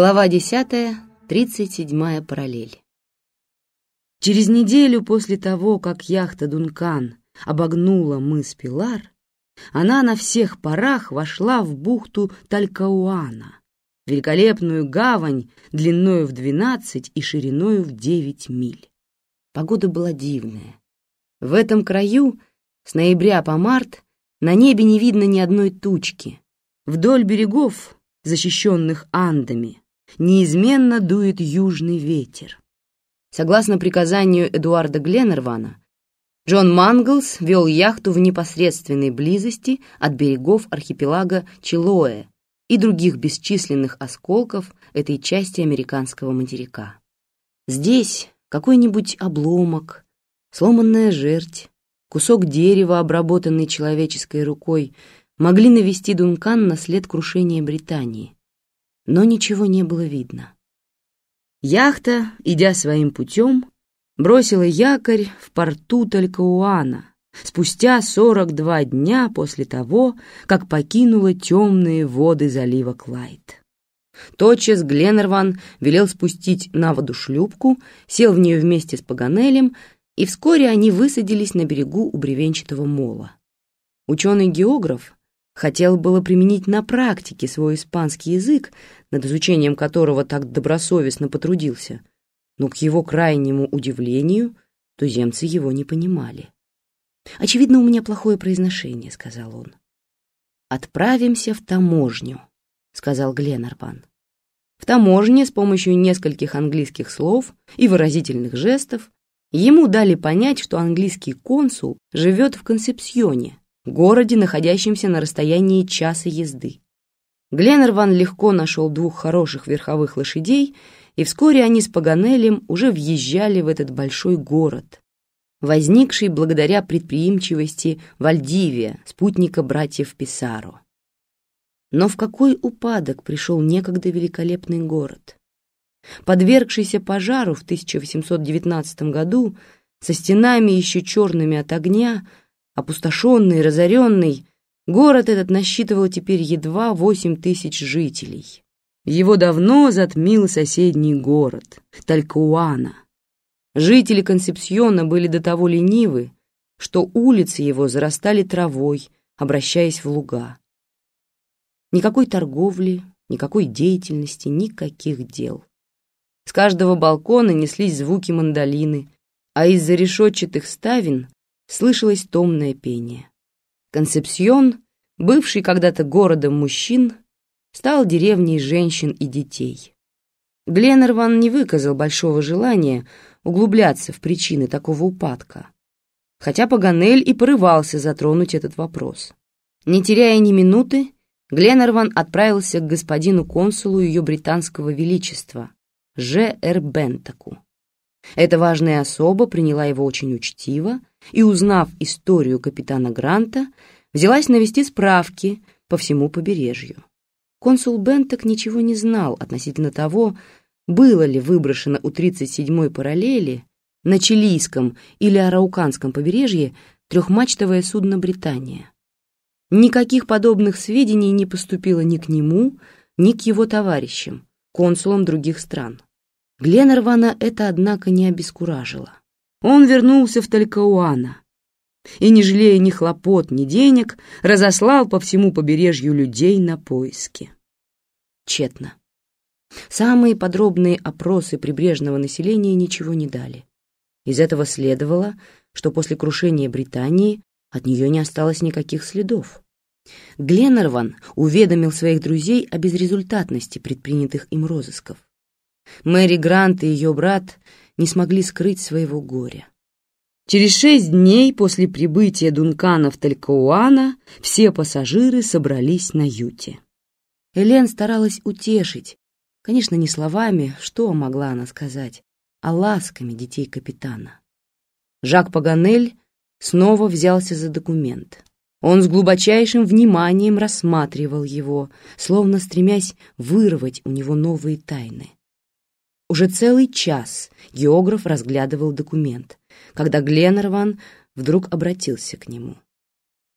Глава 10, 37 параллель. Через неделю после того, как яхта «Дункан» обогнула мыс Пилар, она на всех парах вошла в бухту Талькауана, великолепную гавань длиною в 12 и шириною в 9 миль. Погода была дивная. В этом краю с ноября по март на небе не видно ни одной тучки. Вдоль берегов, защищенных Андами, неизменно дует южный ветер. Согласно приказанию Эдуарда Гленнервана, Джон Манглс вел яхту в непосредственной близости от берегов архипелага Чилоэ и других бесчисленных осколков этой части американского материка. Здесь какой-нибудь обломок, сломанная жерть, кусок дерева, обработанный человеческой рукой, могли навести Дункан на след крушения Британии, но ничего не было видно. Яхта, идя своим путем, бросила якорь в порту Талькауана спустя 42 дня после того, как покинула темные воды залива Клайд. Тотчас Гленнерван велел спустить на воду шлюпку, сел в нее вместе с Паганелем, и вскоре они высадились на берегу у бревенчатого мола. Ученый-географ хотел было применить на практике свой испанский язык, над изучением которого так добросовестно потрудился, но к его крайнему удивлению туземцы его не понимали. «Очевидно, у меня плохое произношение», — сказал он. «Отправимся в таможню», — сказал Гленнерван. В таможне с помощью нескольких английских слов и выразительных жестов ему дали понять, что английский консул живет в Консепсьоне, городе, находящемся на расстоянии часа езды. Гленнерван легко нашел двух хороших верховых лошадей, и вскоре они с Паганелем уже въезжали в этот большой город, возникший благодаря предприимчивости Вальдивия, спутника братьев Писаро. Но в какой упадок пришел некогда великолепный город? Подвергшийся пожару в 1819 году, со стенами еще черными от огня, опустошенный, разоренный, город этот насчитывал теперь едва восемь тысяч жителей. Его давно затмил соседний город, Талькуана. Жители Консепсьона были до того ленивы, что улицы его зарастали травой, обращаясь в луга. Никакой торговли, никакой деятельности, никаких дел. С каждого балкона неслись звуки мандолины, а из-за решетчатых ставен слышалось томное пение. Концепсион, бывший когда-то городом мужчин, стал деревней женщин и детей. Гленнерван не выказал большого желания углубляться в причины такого упадка, хотя Паганель и порывался затронуть этот вопрос. Не теряя ни минуты, Гленнерван отправился к господину консулу ее британского величества, Ж. Р. Бентаку. Эта важная особа приняла его очень учтиво и, узнав историю капитана Гранта, взялась навести справки по всему побережью. Консул Бентак ничего не знал относительно того, было ли выброшено у 37-й параллели на Чилийском или Арауканском побережье трехмачтовое судно «Британия». Никаких подобных сведений не поступило ни к нему, ни к его товарищам, консулам других стран. Гленнервана это, однако, не обескуражило. Он вернулся в Талькауана и, не жалея ни хлопот, ни денег, разослал по всему побережью людей на поиски. Тщетно. Самые подробные опросы прибрежного населения ничего не дали. Из этого следовало, что после крушения Британии от нее не осталось никаких следов. Гленнерван уведомил своих друзей о безрезультатности предпринятых им розысков. Мэри Грант и ее брат не смогли скрыть своего горя. Через шесть дней после прибытия Дункана в Талькауана все пассажиры собрались на юте. Элен старалась утешить, конечно, не словами, что могла она сказать, а ласками детей капитана. Жак Паганель снова взялся за документ. Он с глубочайшим вниманием рассматривал его, словно стремясь вырвать у него новые тайны. Уже целый час географ разглядывал документ, когда Гленнерван вдруг обратился к нему.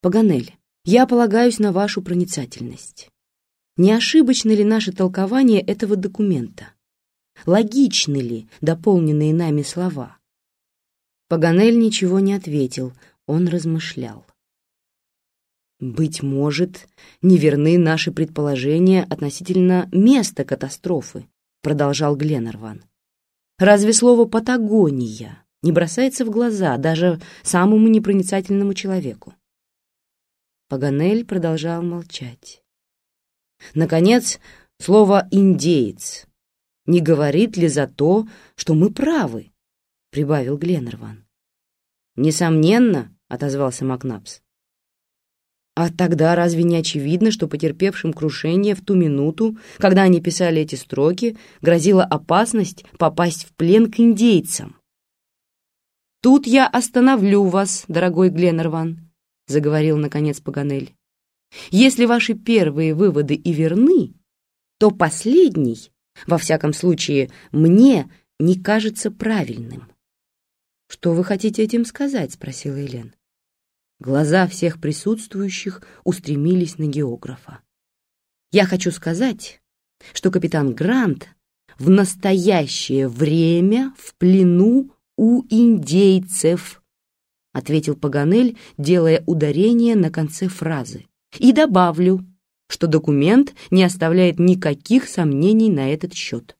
«Паганель, я полагаюсь на вашу проницательность. не ошибочно ли наше толкование этого документа? Логичны ли дополненные нами слова? Паганель ничего не ответил, он размышлял. Быть может, неверны наши предположения относительно места катастрофы, продолжал Гленнерван. Разве слово «Патагония» не бросается в глаза даже самому непроницательному человеку? Паганель продолжал молчать. Наконец, слово «индеец» не говорит ли за то, что мы правы, прибавил Гленнерван. Несомненно, отозвался Макнапс. А тогда разве не очевидно, что потерпевшим крушение в ту минуту, когда они писали эти строки, грозила опасность попасть в плен к индейцам? «Тут я остановлю вас, дорогой Гленнерван», — заговорил, наконец, Паганель. «Если ваши первые выводы и верны, то последний, во всяком случае, мне не кажется правильным». «Что вы хотите этим сказать?» — спросила Елен. Глаза всех присутствующих устремились на географа. «Я хочу сказать, что капитан Грант в настоящее время в плену у индейцев», ответил Паганель, делая ударение на конце фразы. «И добавлю, что документ не оставляет никаких сомнений на этот счет».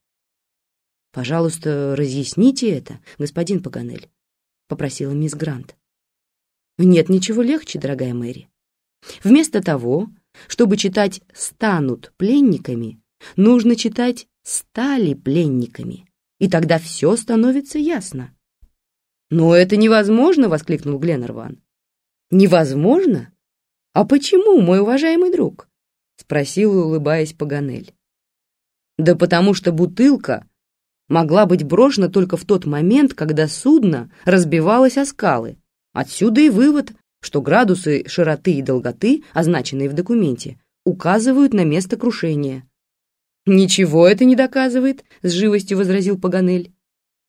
«Пожалуйста, разъясните это, господин Паганель», — попросила мисс Грант. Нет ничего легче, дорогая Мэри. Вместо того, чтобы читать «станут пленниками», нужно читать «стали пленниками», и тогда все становится ясно. «Но это невозможно!» — воскликнул Гленнерван. «Невозможно? А почему, мой уважаемый друг?» — спросил, улыбаясь Паганель. «Да потому что бутылка могла быть брошена только в тот момент, когда судно разбивалось о скалы, Отсюда и вывод, что градусы широты и долготы, означенные в документе, указывают на место крушения. «Ничего это не доказывает», — с живостью возразил Паганель.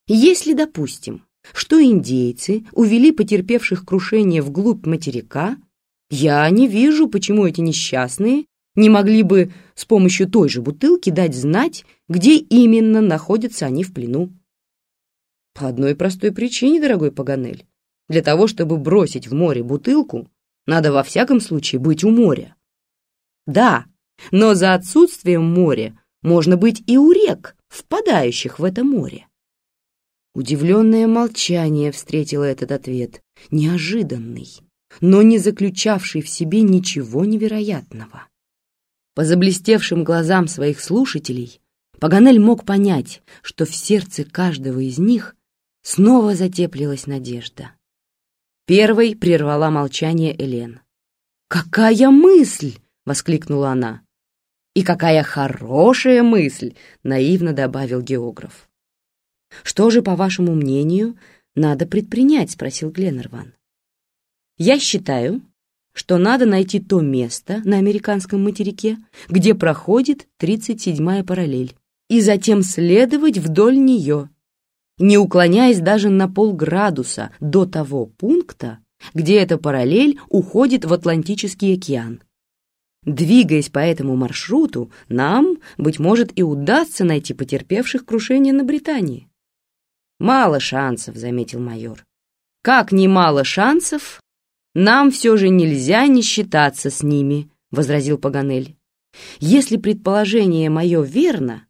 «Если допустим, что индейцы увели потерпевших крушение вглубь материка, я не вижу, почему эти несчастные не могли бы с помощью той же бутылки дать знать, где именно находятся они в плену. По одной простой причине, дорогой Паганель. Для того, чтобы бросить в море бутылку, надо во всяком случае быть у моря. Да, но за отсутствием моря можно быть и у рек, впадающих в это море. Удивленное молчание встретило этот ответ, неожиданный, но не заключавший в себе ничего невероятного. По заблестевшим глазам своих слушателей Паганель мог понять, что в сердце каждого из них снова затеплилась надежда. Первой прервала молчание Элен. «Какая мысль!» — воскликнула она. «И какая хорошая мысль!» — наивно добавил географ. «Что же, по вашему мнению, надо предпринять?» — спросил Гленнерван. «Я считаю, что надо найти то место на американском материке, где проходит 37-я параллель, и затем следовать вдоль нее, не уклоняясь даже на полградуса до того пункта, где эта параллель уходит в Атлантический океан. Двигаясь по этому маршруту, нам, быть может, и удастся найти потерпевших крушение на Британии. «Мало шансов», — заметил майор. «Как немало шансов, нам все же нельзя не считаться с ними», — возразил Паганель. «Если предположение мое верно,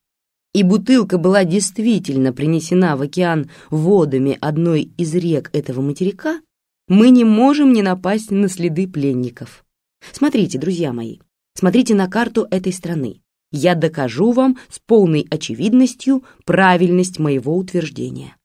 и бутылка была действительно принесена в океан водами одной из рек этого материка, мы не можем не напасть на следы пленников. Смотрите, друзья мои, смотрите на карту этой страны. Я докажу вам с полной очевидностью правильность моего утверждения.